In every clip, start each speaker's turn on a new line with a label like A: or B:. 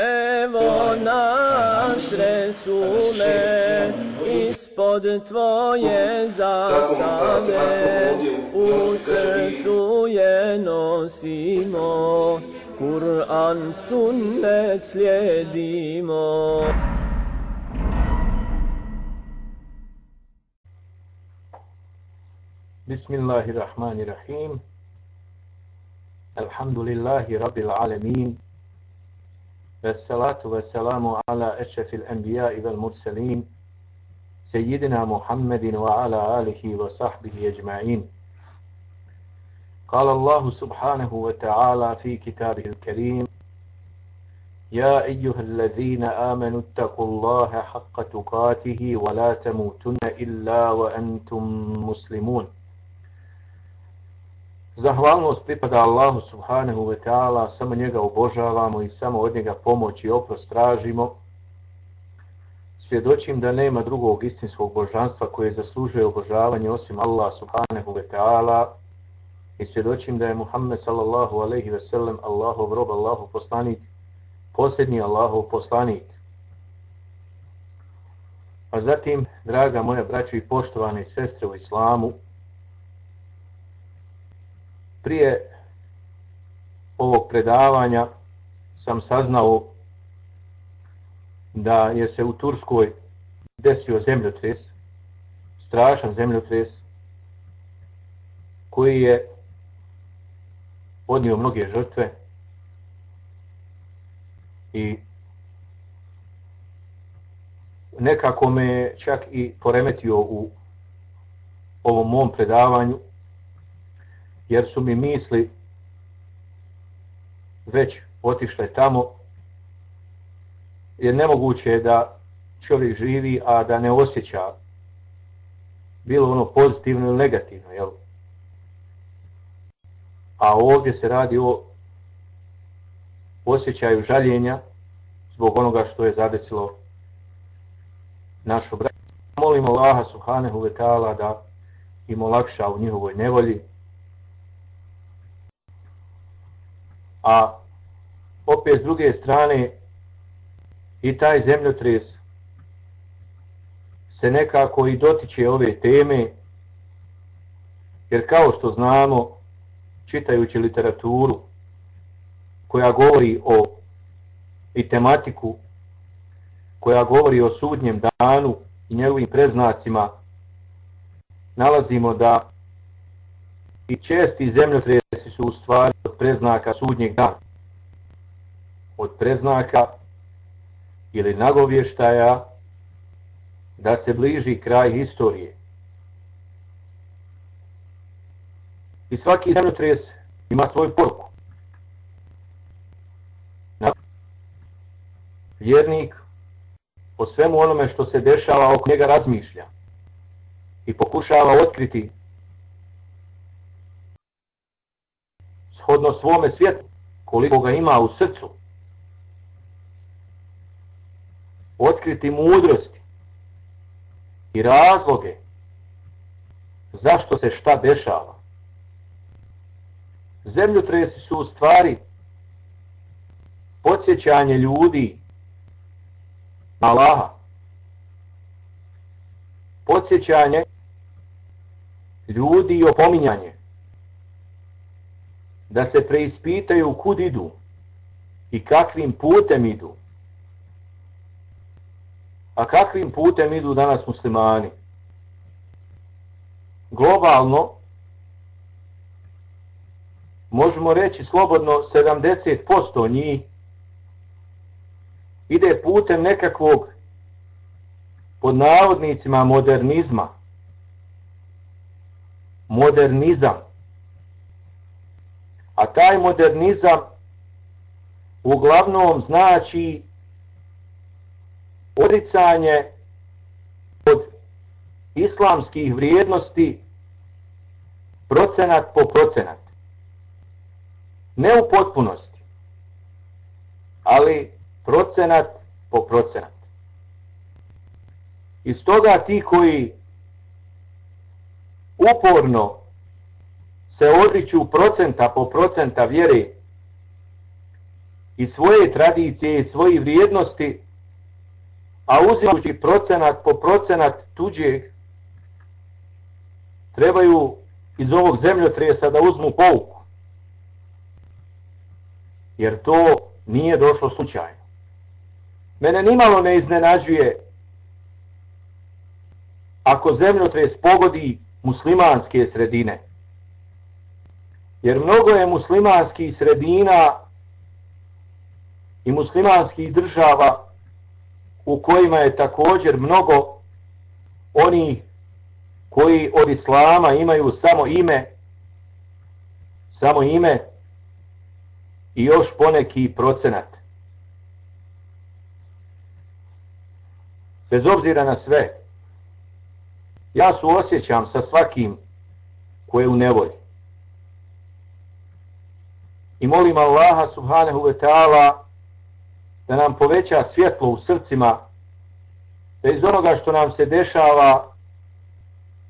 A: Evo nas Resule, ispod tvoje zastave, u srcu je nosimo, Kur'an sunnet slijedimo.
B: Bismillahirrahmanirrahim. Alhamdulillahi rabbil alemin. والصلاة والسلام على أشرف الأنبياء والمرسلين سيدنا محمد وعلى آله وصحبه أجمعين. قال الله سبحانه وتعالى في كتابه الكريم يا أيها الذين آمنوا اتقوا الله حق تقاته ولا تموتن إلا وأنتم مسلمون. Zahvalnost pripada Allahu subhanahu wa ta'ala, samo njega obožavamo i samo od njega pomoć i oprost tražimo. Svjedočim da nema drugog istinskog božanstva koje zaslužuje obožavanje osim Allah subhanahu wa ta'ala i svjedočim da je Muhammed sallallahu alaihi ve sellem Allahov rob, Allahov poslanik, posljednji Allahov poslanik. A zatim, draga moja braćo i poštovane sestre u islamu, prije ovog predavanja sam saznao da je se u Turskoj desio zemljotres, strašan zemljotres, koji je odnio mnoge žrtve i nekako me čak i poremetio u ovom mom predavanju jer su mi misli već otišle tamo, jer nemoguće je da čovjek živi, a da ne osjeća bilo ono pozitivno ili negativno, jel? A ovdje se radi o osjećaju žaljenja zbog onoga što je zadesilo našu braću. Molimo Allaha subhanahu ta'ala da im olakša u njihovoj nevolji, a opet s druge strane i taj zemljotres se nekako i dotiče ove teme, jer kao što znamo, čitajući literaturu koja govori o i tematiku koja govori o sudnjem danu i njegovim preznacima, nalazimo da i česti zemljotresi su u stvari od preznaka sudnjeg dana. Od preznaka ili nagovještaja da se bliži kraj historije. I svaki zemljotres ima svoju poruku. Vjernik o svemu onome što se dešava oko njega razmišlja i pokušava otkriti shodno svome svijetu, koliko ga ima u srcu, otkriti mudrosti i razloge zašto se šta dešava. Zemljotresi su u stvari podsjećanje ljudi na Allaha. Podsjećanje ljudi i opominjanje da se preispitaju kud idu i kakvim putem idu. A kakvim putem idu danas muslimani? Globalno možemo reći slobodno 70% njih ide putem nekakvog pod navodnicima modernizma. Modernizam a taj modernizam uglavnom znači odricanje od islamskih vrijednosti procenat po procenat. Ne u potpunosti, ali procenat po procenat. Iz toga ti koji uporno se odriču procenta po procenta vjere i svoje tradicije i svoje vrijednosti, a uzimajući procenat po procenat tuđeg, trebaju iz ovog zemljotresa da uzmu pouku. Jer to nije došlo slučajno. Mene nimalo ne iznenađuje ako zemljotres pogodi muslimanske sredine. Jer mnogo je muslimanskih sredina i muslimanskih država u kojima je također mnogo oni koji od islama imaju samo ime, samo ime i još poneki procenat. Bez obzira na sve, ja su osjećam sa svakim koje je u nevolji. I molim Allaha subhanahu wa ta'ala da nam poveća svjetlo u srcima, da iz onoga što nam se dešava,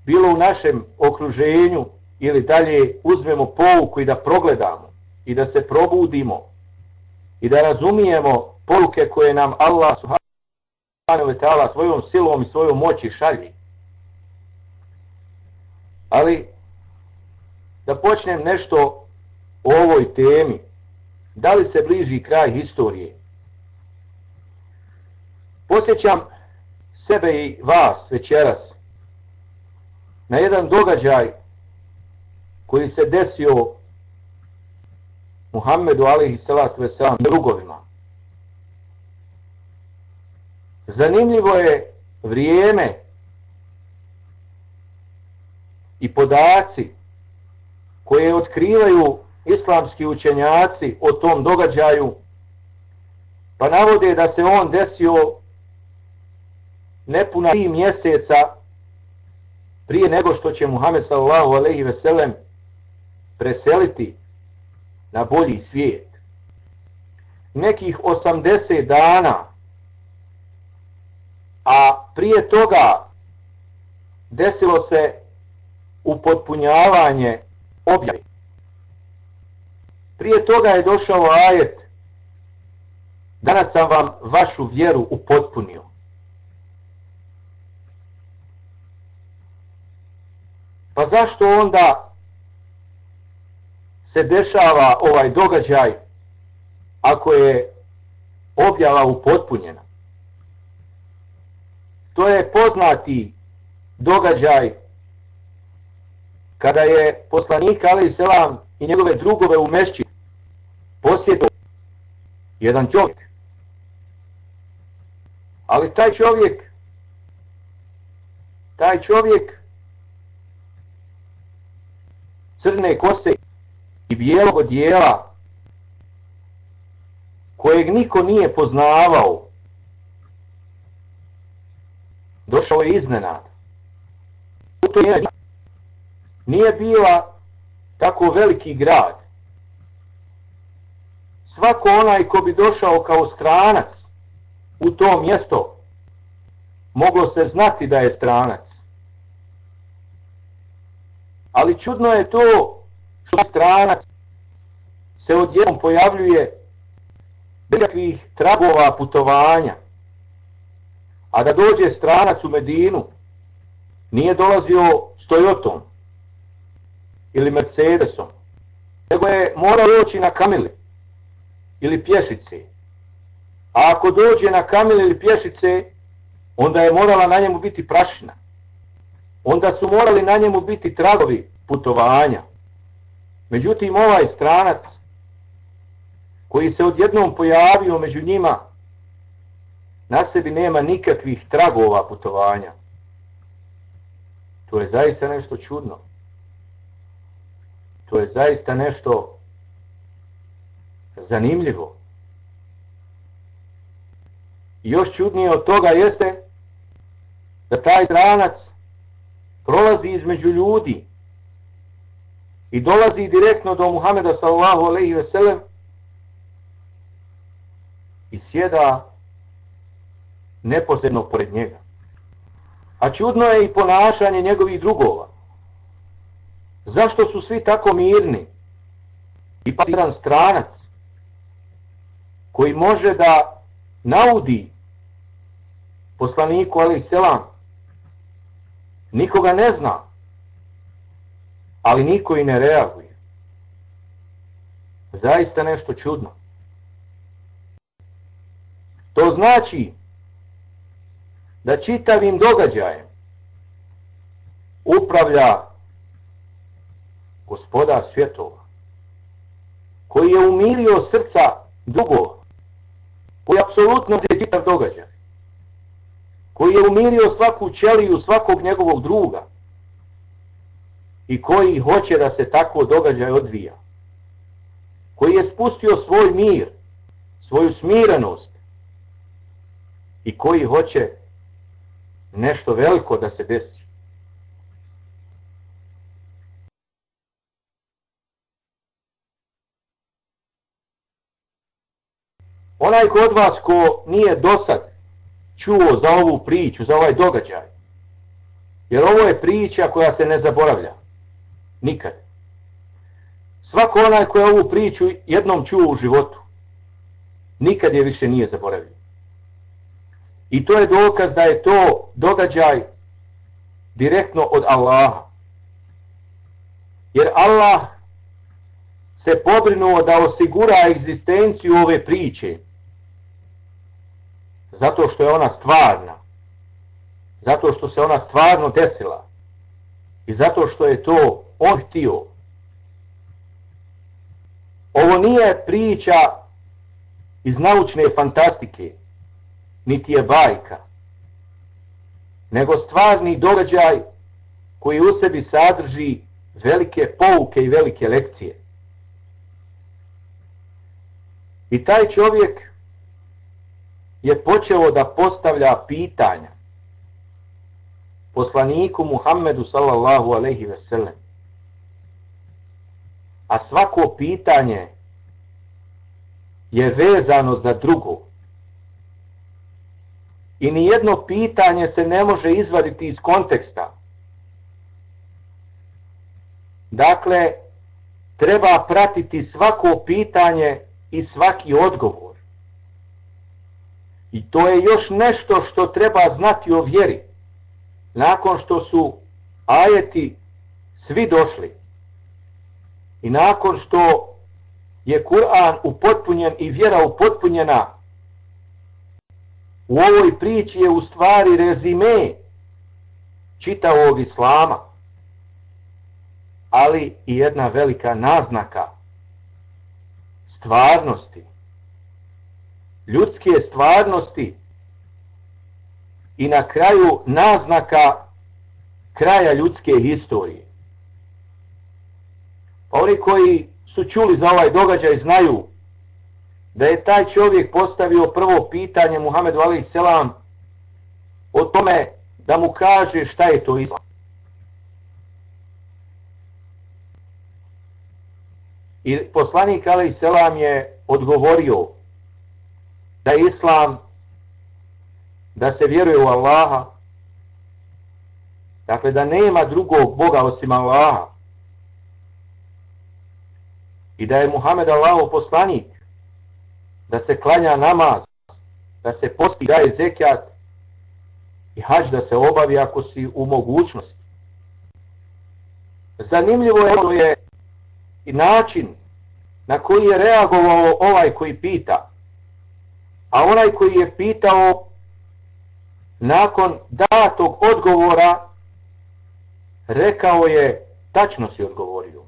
B: bilo u našem okruženju ili dalje uzmemo pouku i da progledamo i da se probudimo i da razumijemo poruke koje nam Allah subhanahu wa ta'ala svojom silom i svojom moći šalji. Ali da počnem nešto o ovoj temi. Da li se bliži kraj historije? Posjećam sebe i vas večeras na jedan događaj koji se desio Muhammedu alihi salatu veselam drugovima. Zanimljivo je vrijeme i podaci koje otkrivaju islamski učenjaci o tom događaju pa navode da se on desio nepuna tri mjeseca prije nego što će Muhammed sallallahu alaihi veselem preseliti na bolji svijet. Nekih 80 dana, a prije toga desilo se upotpunjavanje objave. Prije toga je došao ajet Danas sam vam vašu vjeru upotpunio. Pa zašto onda se dešava ovaj događaj ako je objava upotpunjena? To je poznati događaj kada je poslanik Ali Selam i njegove drugove u mešći posjedio jedan čovjek. Ali taj čovjek taj čovjek crne kose i bijelog odijela kojeg niko nije poznavao došao je iznenad. To nije, nije bila tako veliki grad. Svako onaj ko bi došao kao stranac u to mjesto moglo se znati da je stranac. Ali čudno je to što stranac se odjednom pojavljuje bez tragova putovanja. A da dođe stranac u Medinu, nije dolazio stojotom ili Mercedesom, nego je morao doći na kamili ili pješice. A ako dođe na kamili ili pješice, onda je morala na njemu biti prašina onda su morali na njemu biti tragovi putovanja. Međutim, ovaj stranac koji se odjednom pojavio među njima, na sebi nema nikakvih tragova putovanja. To je zaista nešto čudno. To je zaista nešto zanimljivo. Još čudnije od toga jeste da taj stranac prolazi između ljudi i dolazi direktno do Muhameda sallallahu alaihi ve sellem i sjeda neposredno pored njega. A čudno je i ponašanje njegovih drugova. Zašto su svi tako mirni? I pa stranac koji može da naudi poslaniku ali selam. Nikoga ne zna ali niko i ne reaguje. Zaista nešto čudno. To znači da čitavim događajem upravlja gospodar svjetova koji je umirio srca je apsolutno čitav događaj koji je umirio svaku ćeliju svakog njegovog druga i koji hoće da se tako događaj odvija koji je spustio svoj mir svoju smirenost i koji hoće nešto veliko da se desi. Onaj kod vas ko nije dosad čuo za ovu priču, za ovaj događaj, jer ovo je priča koja se ne zaboravlja. Nikad. Svako onaj koji ovu priču jednom čuo u životu, nikad je više nije zaboravio. I to je dokaz da je to događaj direktno od Allaha. Jer Allah se pobrinuo da osigura egzistenciju ove priče. Zato što je ona stvarna. Zato što se ona stvarno desila. I zato što je to on htio. Ovo nije priča iz naučne fantastike niti je bajka, nego stvarni događaj koji u sebi sadrži velike pouke i velike lekcije. I taj čovjek je počeo da postavlja pitanja poslaniku Muhammedu sallallahu alaihi sellem. A svako pitanje je vezano za drugo i nijedno pitanje se ne može izvaditi iz konteksta. Dakle, treba pratiti svako pitanje i svaki odgovor. I to je još nešto što treba znati o vjeri. Nakon što su ajeti svi došli i nakon što je Kur'an upotpunjen i vjera upotpunjena u ovoj priči je u stvari rezime čitavog islama, ali i jedna velika naznaka stvarnosti, ljudske stvarnosti i na kraju naznaka kraja ljudske historije. Pa oni koji su čuli za ovaj događaj znaju da je taj čovjek postavio prvo pitanje Muhammedu alaih selam o tome da mu kaže šta je to islam. I poslanik alaih selam je odgovorio da je islam da se vjeruje u Allaha dakle da nema drugog Boga osim Allaha i da je Muhammed Allahov poslanik da se klanja namaz, da se posti, daje zekijat i hađ da se obavi ako si u mogućnosti. Zanimljivo je ono je i način na koji je reagovao ovaj koji pita. A onaj koji je pitao nakon datog odgovora rekao je tačno si odgovorio.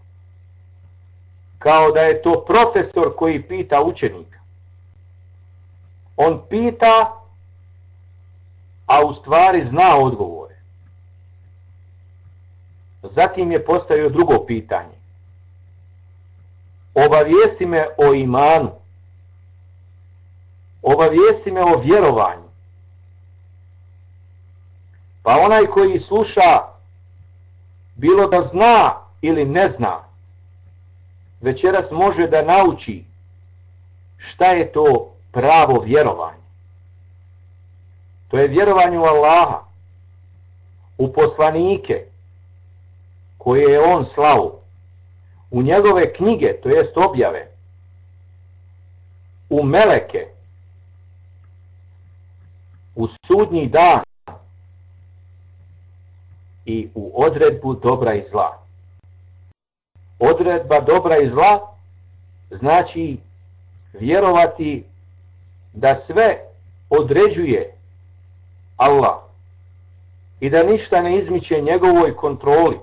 B: Kao da je to profesor koji pita učenika. On pita, a u stvari zna odgovore. Zatim je postavio drugo pitanje. Obavijesti me o imanu. Obavijesti me o vjerovanju. Pa onaj koji sluša, bilo da zna ili ne zna, večeras može da nauči šta je to pravo vjerovanje. To je vjerovanje u Allaha, u poslanike koje je on slao, u njegove knjige, to jest objave, u meleke, u sudnji dan i u odredbu dobra i zla. Odredba dobra i zla znači vjerovati da sve određuje Allah i da ništa ne izmiče njegovoj kontroli.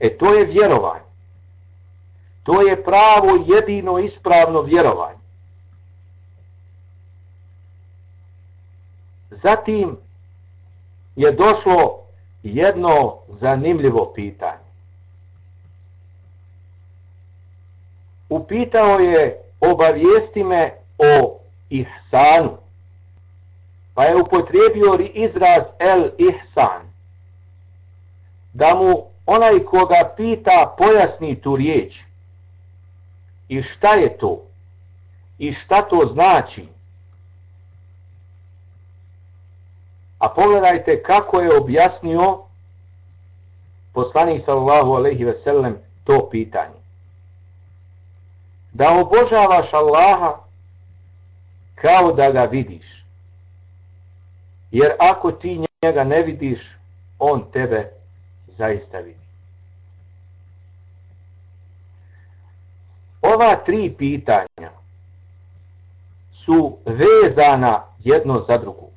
B: E to je vjerovanje. To je pravo jedino ispravno vjerovanje. Zatim je došlo jedno zanimljivo pitanje. Upitao je obavijesti me o ihsanu. Pa je upotrijebio izraz el ihsan. Da mu onaj koga pita pojasni tu riječ. I šta je to? I šta to znači? A pogledajte kako je objasnio poslanik alaihi ve sellem to pitanje. Da obožavaš Allaha kao da ga vidiš. Jer ako ti njega ne vidiš, on tebe zaista vidi. Ova tri pitanja su vezana jedno za drugo.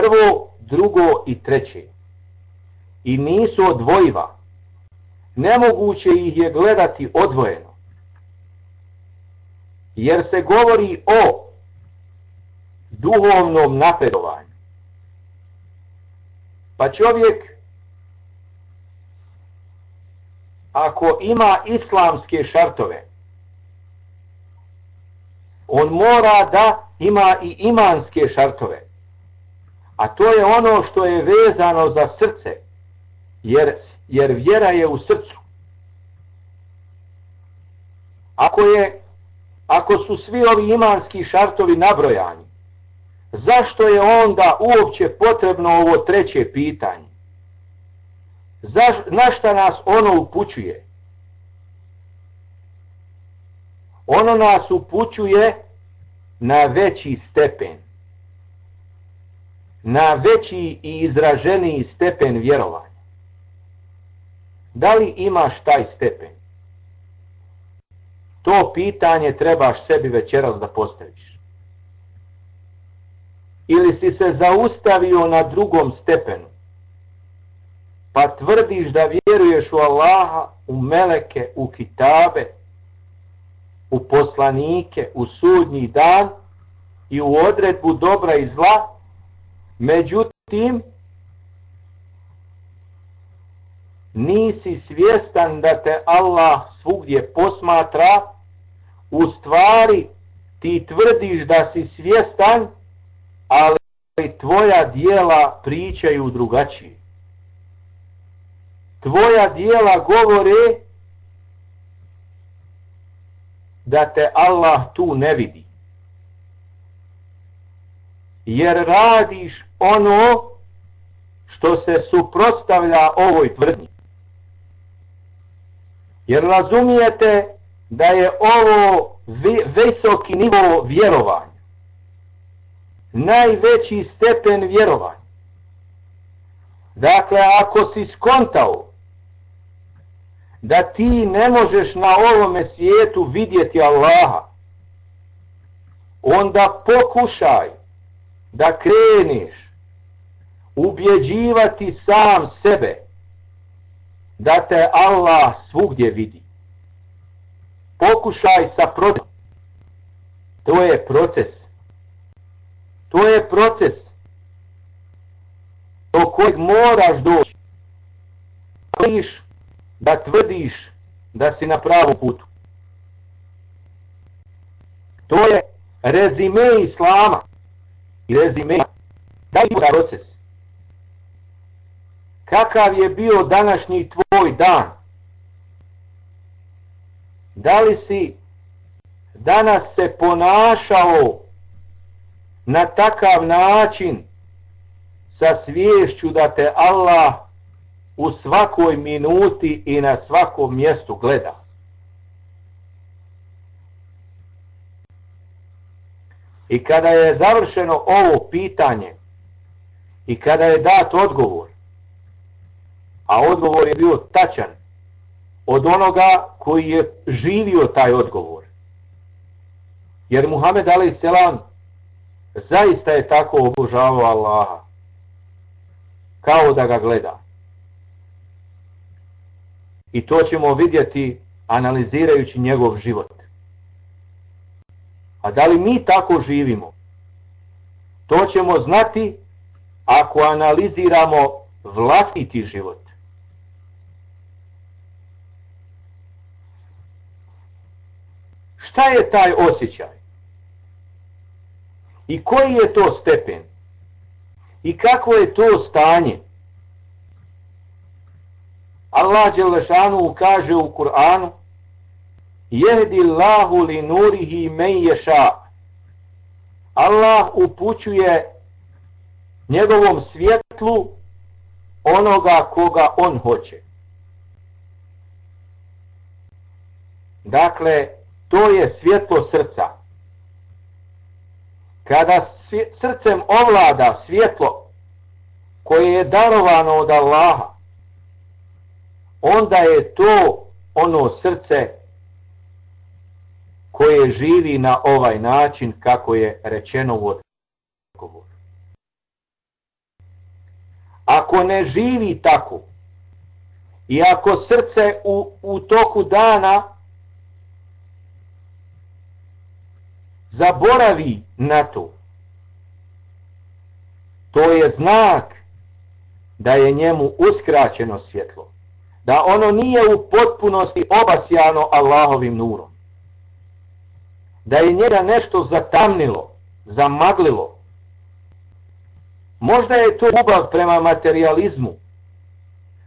B: Prvo, drugo i treće. I nisu odvojiva. Nemoguće ih je gledati odvojeno. Jer se govori o duhovnom napredovanju. Pa čovjek ako ima islamske šartove, on mora da ima i imanske šartove. A to je ono što je vezano za srce, jer, jer vjera je u srcu. Ako, je, ako su svi ovi imanski šartovi nabrojani, zašto je onda uopće potrebno ovo treće pitanje? Zaš, na šta nas ono upućuje? Ono nas upućuje na veći stepen. Na veći i izraženiji stepen vjerovanja. Da li imaš taj stepen? To pitanje trebaš sebi večeras da postaviš. Ili si se zaustavio na drugom stepenu pa tvrdiš da vjeruješ u Allaha, u meleke, u kitabe, u poslanike, u sudnji dan i u odredbu dobra i zla, međutim, nisi svjestan da te Allah svugdje posmatra, u stvari ti tvrdiš da si svjestan, ali tvoja dijela pričaju drugačije tvoja dijela govore da te Allah tu ne vidi. Jer radiš ono što se suprostavlja ovoj tvrdnji. Jer razumijete da je ovo visoki nivo vjerovanja. Najveći stepen vjerovanja. Dakle, ako si skontao da ti ne možeš na ovome svijetu vidjeti Allaha, onda pokušaj da kreneš ubjeđivati sam sebe da te Allah svugdje vidi. Pokušaj sa procesom. To je proces. To je proces do kojeg moraš doći da tvrdiš da si na pravom putu. To je rezime Islama rezime da proces. Kakav je bio današnji tvoj dan? Da li si danas se ponašao na takav način sa sviješću da te Allah u svakoj minuti i na svakom mjestu gleda. I kada je završeno ovo pitanje i kada je dat odgovor, a odgovor je bio tačan od onoga koji je živio taj odgovor. Jer Muhammed a.s. zaista je tako obožavao Allaha. Kao da ga gleda. I to ćemo vidjeti analizirajući njegov život. A da li mi tako živimo? To ćemo znati ako analiziramo vlastiti život. Šta je taj osjećaj? I koji je to stepen? I kako je to stanje? Allah Đelešanu kaže u Kur'anu Jehdi Allahu li nurihi men ješa. Allah upućuje njegovom svjetlu onoga koga on hoće. Dakle, to je svjetlo srca. Kada srcem ovlada svjetlo koje je darovano od Allaha, onda je to ono srce koje živi na ovaj način kako je rečeno u odgovoru. Ako ne živi tako i ako srce u, u toku dana zaboravi na to, to je znak da je njemu uskraćeno svjetlo, da ono nije u potpunosti obasjano Allahovim nurom, da je njega nešto zatamnilo, zamaglilo. Možda je to ljubav prema materializmu,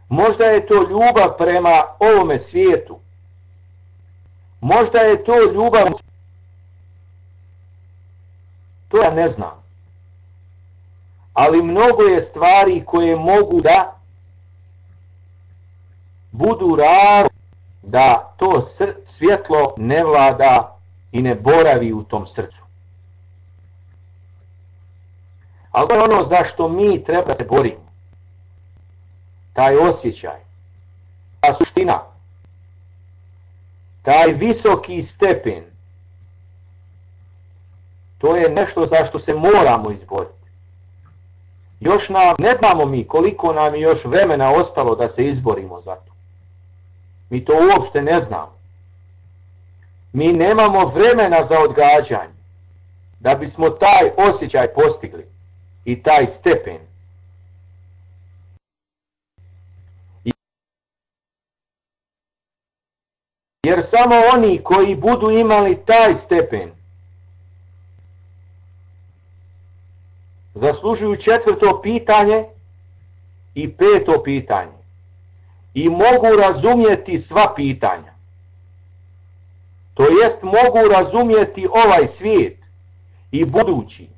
B: možda je to ljubav prema ovome svijetu, možda je to ljubav to ja ne znam. Ali mnogo je stvari koje mogu da budu raro da to svjetlo ne vlada i ne boravi u tom srcu. Ali to je ono zašto mi treba se borimo. Taj osjećaj, ta suština, taj visoki stepen to je nešto za što se moramo izboriti. Još nam, ne znamo mi koliko nam je još vremena ostalo da se izborimo za to. Mi to uopšte ne znamo. Mi nemamo vremena za odgađanje da bismo taj osjećaj postigli i taj stepen. Jer samo oni koji budu imali taj stepen zaslužuju četvrto pitanje i peto pitanje. I mogu razumjeti sva pitanja. To jest mogu razumjeti ovaj svijet i budući,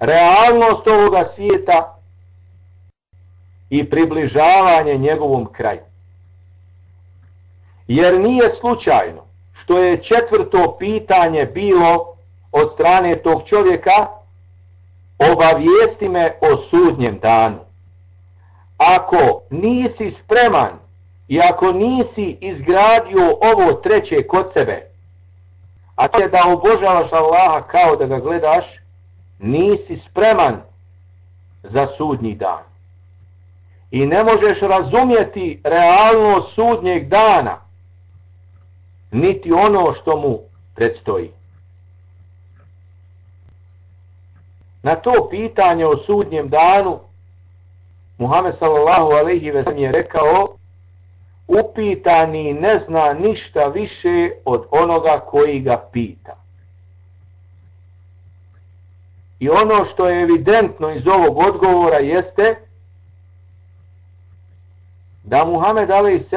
B: realnost ovoga svijeta i približavanje njegovom kraju. Jer nije slučajno što je četvrto pitanje bilo od strane tog čovjeka obavijesti me o sudnjem danu. Ako nisi spreman i ako nisi izgradio ovo treće kod sebe, a to je da obožavaš Allaha kao da ga gledaš, nisi spreman za sudnji dan. I ne možeš razumjeti realno sudnjeg dana, niti ono što mu predstoji. Na to pitanje o sudnjem danu Muhammed sallallahu alaihi ve je rekao upitani ne zna ništa više od onoga koji ga pita. I ono što je evidentno iz ovog odgovora jeste da Muhammed a.s.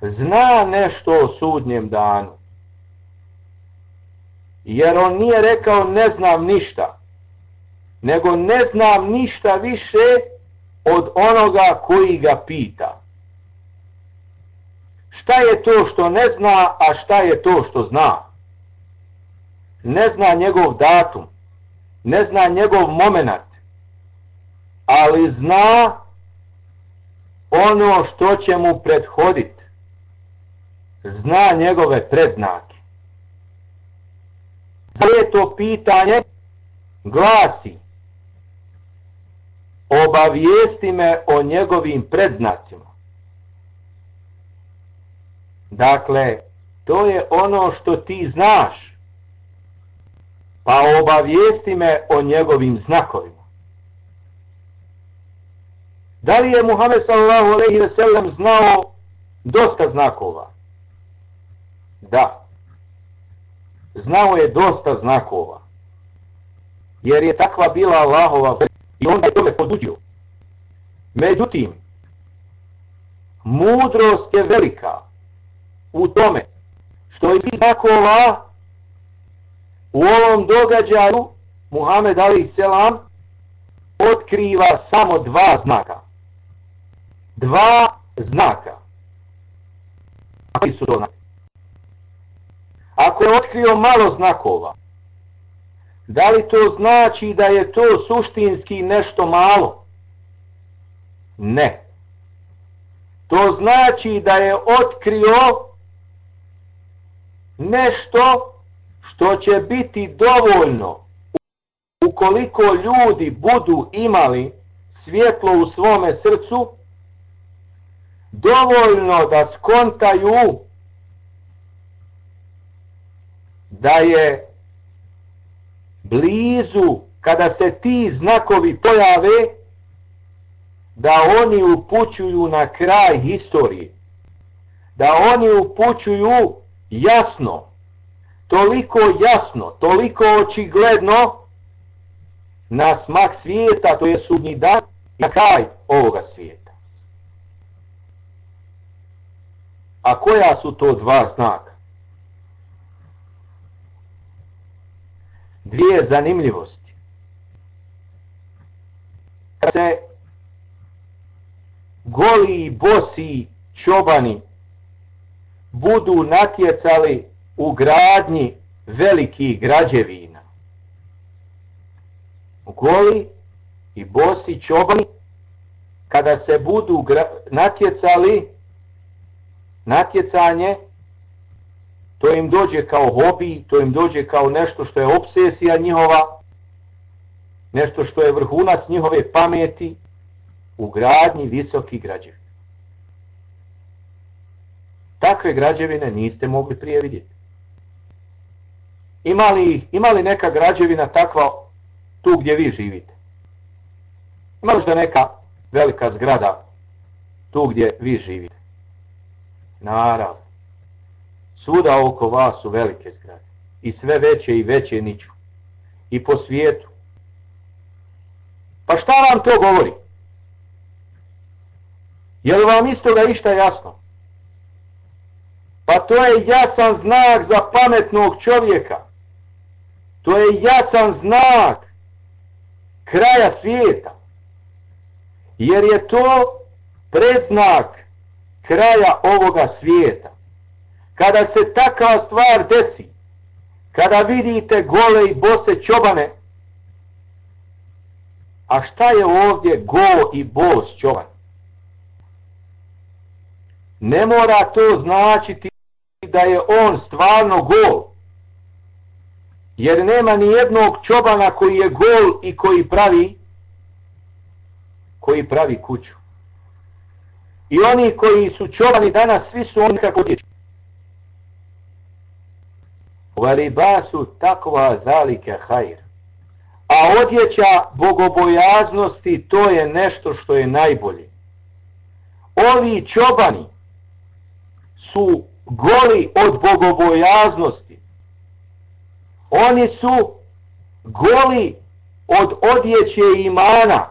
B: zna nešto o sudnjem danu jer on nije rekao ne znam ništa, nego ne znam ništa više od onoga koji ga pita. Šta je to što ne zna, a šta je to što zna? ne zna njegov datum, ne zna njegov moment, ali zna ono što će mu prethoditi. Zna njegove predznake. to pitanje glasi obavijesti me o njegovim predznacima. Dakle, to je ono što ti znaš. Pa obavijesti me o njegovim znakovima. Da li je Muhammed sallallahu alaihi ve sellem znao dosta znakova? Da. Znao je dosta znakova. Jer je takva bila Allahova i onda je tome poduđio. Međutim, mudrost je velika u tome što je znakova u ovom događaju Muhammed Ali Selam otkriva samo dva znaka. Dva znaka. Koji su to znaki? Ako je otkrio malo znakova, da li to znači da je to suštinski nešto malo? Ne. To znači da je otkrio nešto što će biti dovoljno ukoliko ljudi budu imali svjetlo u svome srcu, dovoljno da skontaju da je blizu kada se ti znakovi pojave da oni upućuju na kraj historije. Da oni upućuju jasno toliko jasno toliko očigledno na smak svijeta to je sudnji dan na kraj ovoga svijeta. A koja su to dva znaka dvije zanimljivosti. Kad se goli i bosi čobani budu natjecali u gradnji velikih građevina. Goli i bosi čobani kada se budu natjecali natjecanje to im dođe kao hobi, to im dođe kao nešto što je obsesija njihova, nešto što je vrhunac njihove pameti u gradnji visokih građevina. Takve građevine niste mogli prije vidjeti. Ima li, neka građevina takva tu gdje vi živite? Ima možda neka velika zgrada tu gdje vi živite? Naravno. Svuda oko vas su velike zgrade. I sve veće i veće niču. I po svijetu. Pa šta vam to govori? Je li vam isto da išta jasno? Pa to je jasan znak za pametnog čovjeka. To je jasan znak kraja svijeta. Jer je to predznak kraja ovoga svijeta. Kada se takva stvar desi, kada vidite gole i bose čobane, a šta je ovdje go i bos čoban? Ne mora to značiti da je on stvarno gol. Jer nema ni jednog čobana koji je gol i koji pravi koji pravi kuću. I oni koji su čobani danas, svi su oni kako dječki. Su takva zalike hajr. A odjeća bogobojaznosti to je nešto što je najbolje. Ovi čobani su goli od bogobojaznosti. Oni su goli od odjeće imana.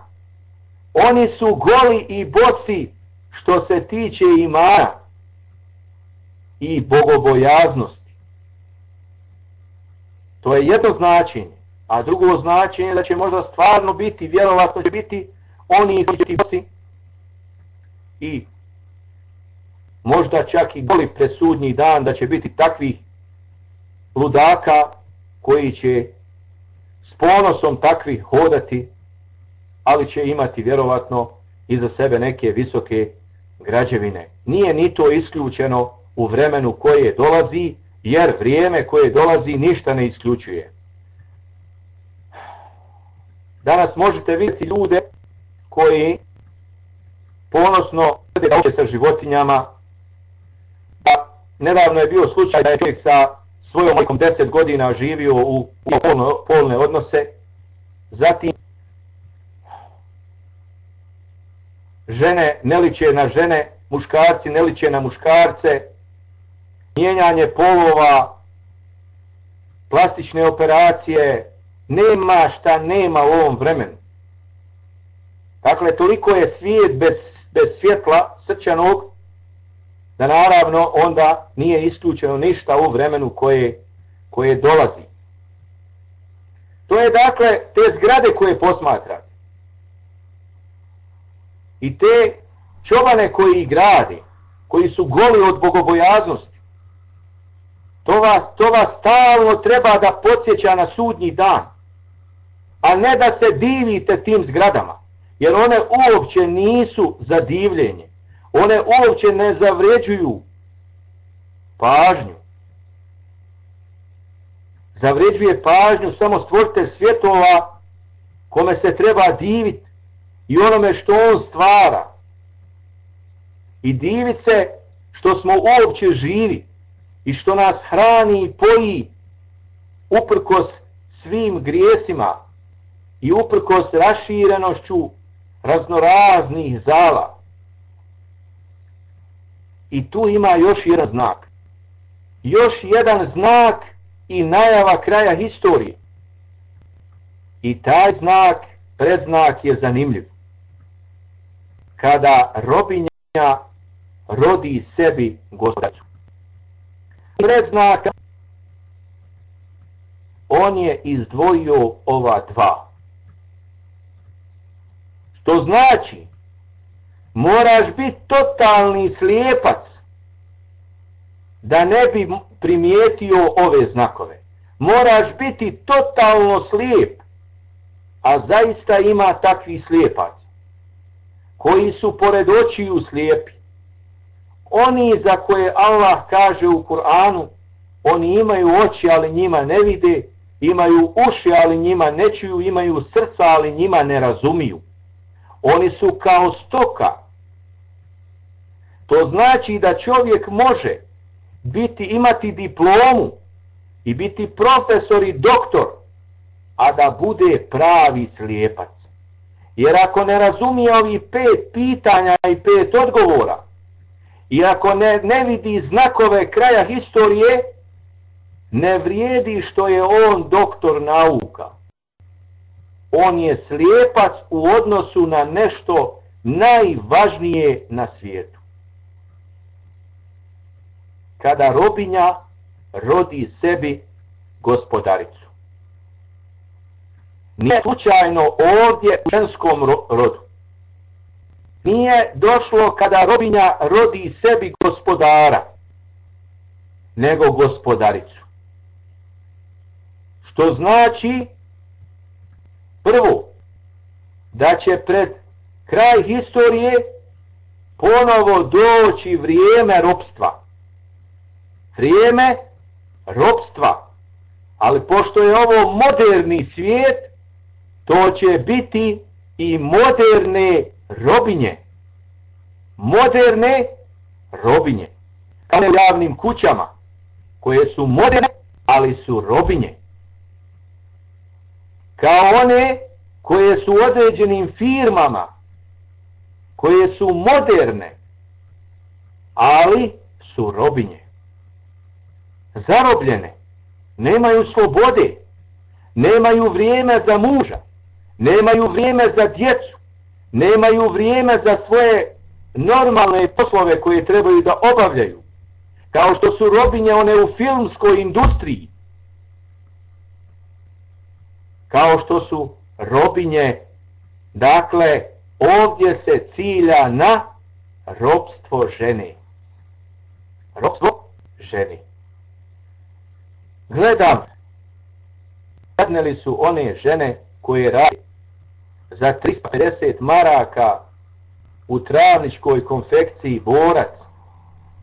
B: Oni su goli i bosi što se tiče imana i bogobojaznosti. To je jedno značenje. A drugo značenje da će možda stvarno biti, vjerovatno će biti oni koji će ti i možda čak i goli presudnji dan da će biti takvih ludaka koji će s ponosom takvi hodati, ali će imati vjerovatno iza sebe neke visoke građevine. Nije ni to isključeno u vremenu koje dolazi, jer vrijeme koje dolazi ništa ne isključuje. Danas možete vidjeti ljude koji ponosno da sa životinjama. Pa, nedavno je bio slučaj da je čovjek sa svojom majkom deset godina živio u polne odnose. Zatim žene ne liče na žene, muškarci ne liče na muškarce, mijenjanje polova, plastične operacije, nema šta nema u ovom vremenu. Dakle, toliko je svijet bez, bez svjetla, srčanog, da naravno onda nije isključeno ništa u vremenu koje, koje dolazi. To je dakle te zgrade koje posmatrate. I te čobane koji ih grade, koji su goli od bogobojaznosti, to vas, to vas stalno treba da podsjeća na sudnji dan, a ne da se divite tim zgradama, jer one uopće nisu za divljenje. One uopće ne zavređuju pažnju. Zavređuje pažnju samo stvoritelj svjetova kome se treba diviti i onome što on stvara. I divit se što smo uopće živi i što nas hrani i poji uprkos svim grijesima i uprkos raširenošću raznoraznih zala. I tu ima još jedan znak. Još jedan znak i najava kraja historije. I taj znak, predznak je zanimljiv kada robinja rodi sebi gospodaru. Predznak on je izdvojio ova dva. Što znači, moraš biti totalni slijepac da ne bi primijetio ove znakove. Moraš biti totalno slijep, a zaista ima takvi slijepac koji su pored očiju slijepi. Oni za koje Allah kaže u Kur'anu, oni imaju oči, ali njima ne vide, imaju uši, ali njima ne čuju, imaju srca, ali njima ne razumiju. Oni su kao stoka. To znači da čovjek može biti, imati diplomu i biti profesor i doktor, a da bude pravi slijepac. Jer ako ne razumije ovih pet pitanja i pet odgovora, i ako ne, ne vidi znakove kraja historije, ne vrijedi što je on doktor nauka. On je slijepac u odnosu na nešto najvažnije na svijetu. Kada robinja rodi sebi gospodaricu. Nije slučajno ovdje u ženskom rodu. Nije došlo kada robinja rodi sebi gospodara, nego gospodaricu. Što znači, prvo, da će pred kraj historije ponovo doći vrijeme ropstva. Vrijeme ropstva. Ali pošto je ovo moderni svijet, to će biti i moderne robinje. Moderne robinje. Kao u javnim kućama, koje su moderne, ali su robinje. Kao one koje su određenim firmama, koje su moderne, ali su robinje. Zarobljene, nemaju slobode, nemaju vrijeme za muža, nemaju vrijeme za djecu, nemaju vrijeme za svoje normalne poslove koje trebaju da obavljaju, kao što su robinje one u filmskoj industriji, kao što su robinje, dakle, ovdje se cilja na robstvo žene. Robstvo žene. Gledam sadneli su one žene koje rade za 350 maraka u travničkoj konfekciji borac,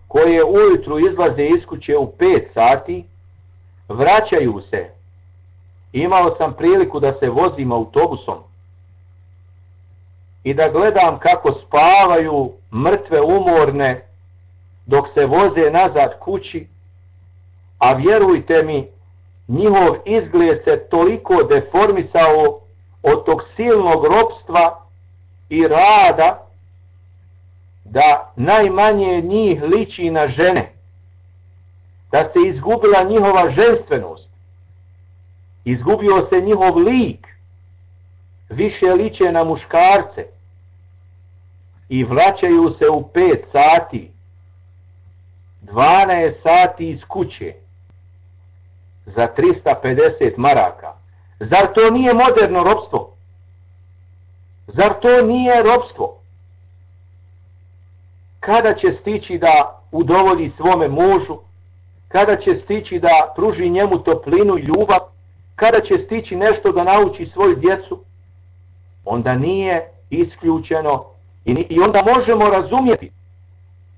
B: koje ujutru izlaze iz kuće u 5 sati, vraćaju se. Imao sam priliku da se vozim autobusom i da gledam kako spavaju mrtve umorne dok se voze nazad kući, a vjerujte mi, njihov izgled se toliko deformisao od tog silnog ropstva i rada da najmanje njih liči na žene, da se izgubila njihova ženstvenost, izgubio se njihov lik, više liče na muškarce i vraćaju se u pet sati, 12 sati iz kuće za 350 maraka. Zar to nije moderno ropstvo? Zar to nije ropstvo? Kada će stići da udovolji svome mužu? Kada će stići da pruži njemu toplinu i ljubav? Kada će stići nešto da nauči svoju djecu? Onda nije isključeno i onda možemo razumjeti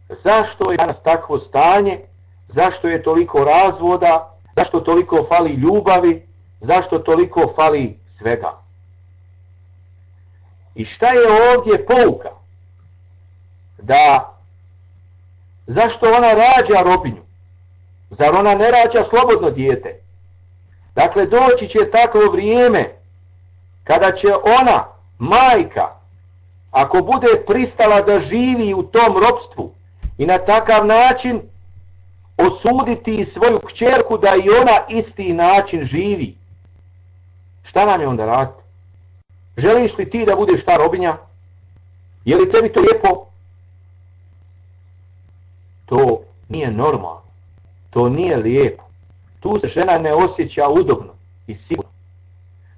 B: zašto je danas takvo stanje, zašto je toliko razvoda, zašto toliko fali ljubavi, zašto toliko fali svega. I šta je ovdje pouka? Da zašto ona rađa robinju? Zar ona ne rađa slobodno dijete? Dakle, doći će takvo vrijeme kada će ona, majka, ako bude pristala da živi u tom robstvu i na takav način osuditi svoju kćerku da i ona isti način živi, šta nam je onda raditi? Želiš li ti da budeš ta robinja? Je li tebi to lijepo? To nije normalno. To nije lijepo. Tu se žena ne osjeća udobno i sigurno.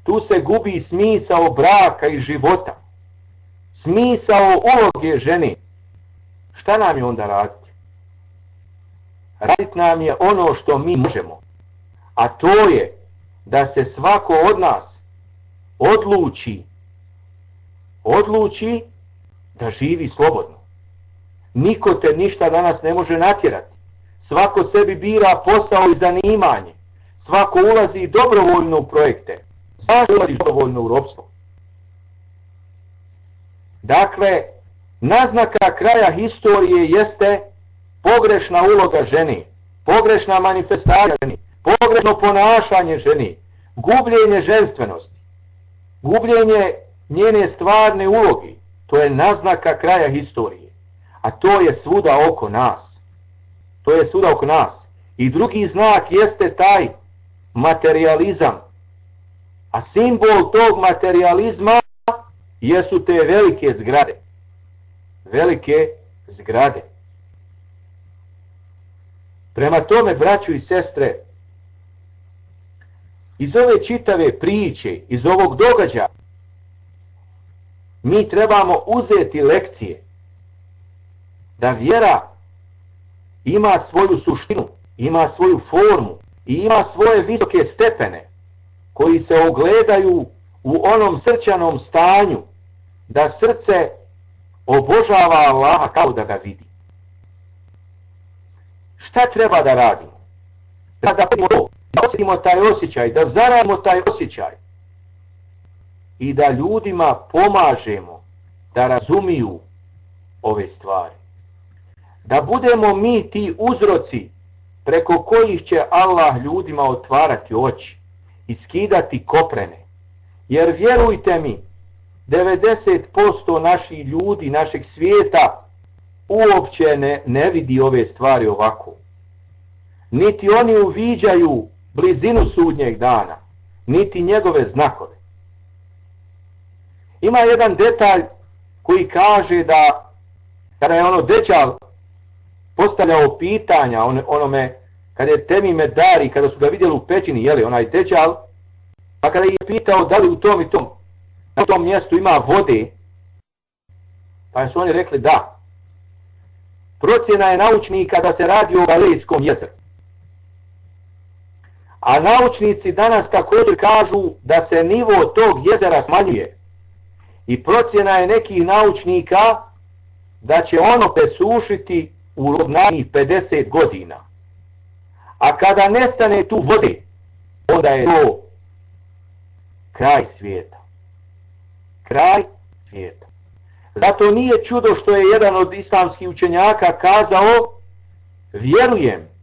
B: Tu se gubi smisao braka i života. Smisao uloge žene. Šta nam je onda raditi? Raditi nam je ono što mi možemo. A to je da se svako od nas odluči odluči da živi slobodno. Niko te ništa danas ne može natjerati. Svako sebi bira posao i zanimanje. Svako ulazi dobrovoljno u projekte. Zašto ulazi dobrovoljno u ropstvo? Dakle, naznaka kraja historije jeste pogrešna uloga ženi, pogrešna manifestacija ženi, pogrešno ponašanje ženi, gubljenje ženstvenosti, gubljenje njene stvarne uloge. To je naznaka kraja historije. A to je svuda oko nas. To je svuda oko nas. I drugi znak jeste taj materializam. A simbol tog materializma jesu te velike zgrade. Velike zgrade. Prema tome, braću i sestre, iz ove čitave priče, iz ovog događaja, mi trebamo uzeti lekcije da vjera ima svoju suštinu, ima svoju formu i ima svoje visoke stepene koji se ogledaju u onom srčanom stanju da srce obožava Allaha kao da ga vidi. Šta treba da radimo? Da, da, da osjetimo taj osjećaj, da zaradimo taj osjećaj i da ljudima pomažemo da razumiju ove stvari. Da budemo mi ti uzroci preko kojih će Allah ljudima otvarati oči i skidati koprene. Jer vjerujte mi, 90% naših ljudi, našeg svijeta, uopće ne, ne vidi ove stvari ovako. Niti oni uviđaju blizinu sudnjeg dana, niti njegove znakove. Ima jedan detalj koji kaže da kada je ono dečal postavljao pitanja on, onome kada je Temi Medari, kada su ga vidjeli u pećini, jeli, onaj dečal, pa kada je pitao da li u tom i tom, na tom mjestu ima vode, pa su oni rekli da. Procjena je naučnika da se radi o Galejskom jezeru. A naučnici danas također kažu da se nivo tog jezera smanjuje. I procjena je nekih naučnika da će ono presušiti u narednih 50 godina. A kada nestane tu vode, onda je to kraj svijeta. Kraj svijeta. Zato nije čudo što je jedan od islamskih učenjaka kazao vjerujem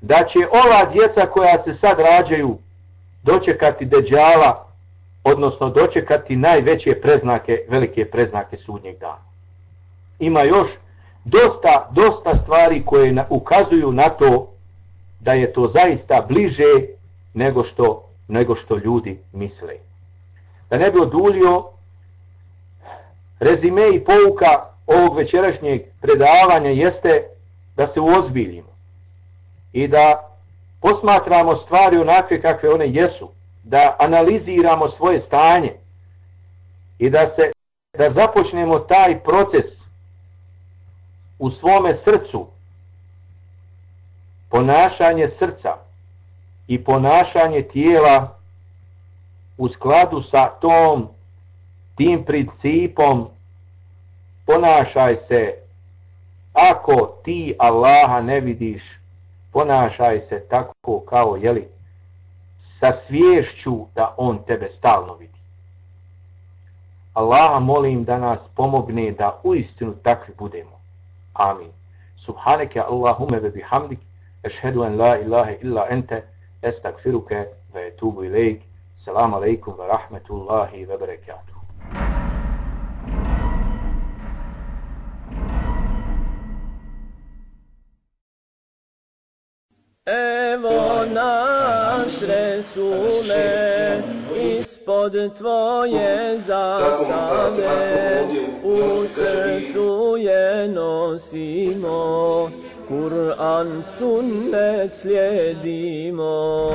B: da će ova djeca koja se sad rađaju dočekati deđala, odnosno dočekati najveće preznake, velike preznake sudnjeg dana. Ima još dosta, dosta stvari koje ukazuju na to da je to zaista bliže nego što, nego što ljudi misle. Da ne bi odulio, rezime i pouka ovog večerašnjeg predavanja jeste da se uozbiljimo i da posmatramo stvari onakve kakve one jesu, da analiziramo svoje stanje i da se da započnemo taj proces u svome srcu ponašanje srca i ponašanje tijela u skladu sa tom tim principom ponašaj se ako ti Allaha ne vidiš ponašaj se tako kao jeli sa sviješću da on tebe stalno vidi. Allaha molim da nas pomogne da uistinu takvi budemo. Amin. Subhaneke Allahume ve bihamdik Ešhedu en la ilahe illa ente estagfiruke ve etubu ilejk. Salamu alaikum wa rahmetullahi wa barakatuh.
A: Evo nas Resule, ispod Tvoje zastave, u srcu je nosimo, Kur'an sunnet slijedimo.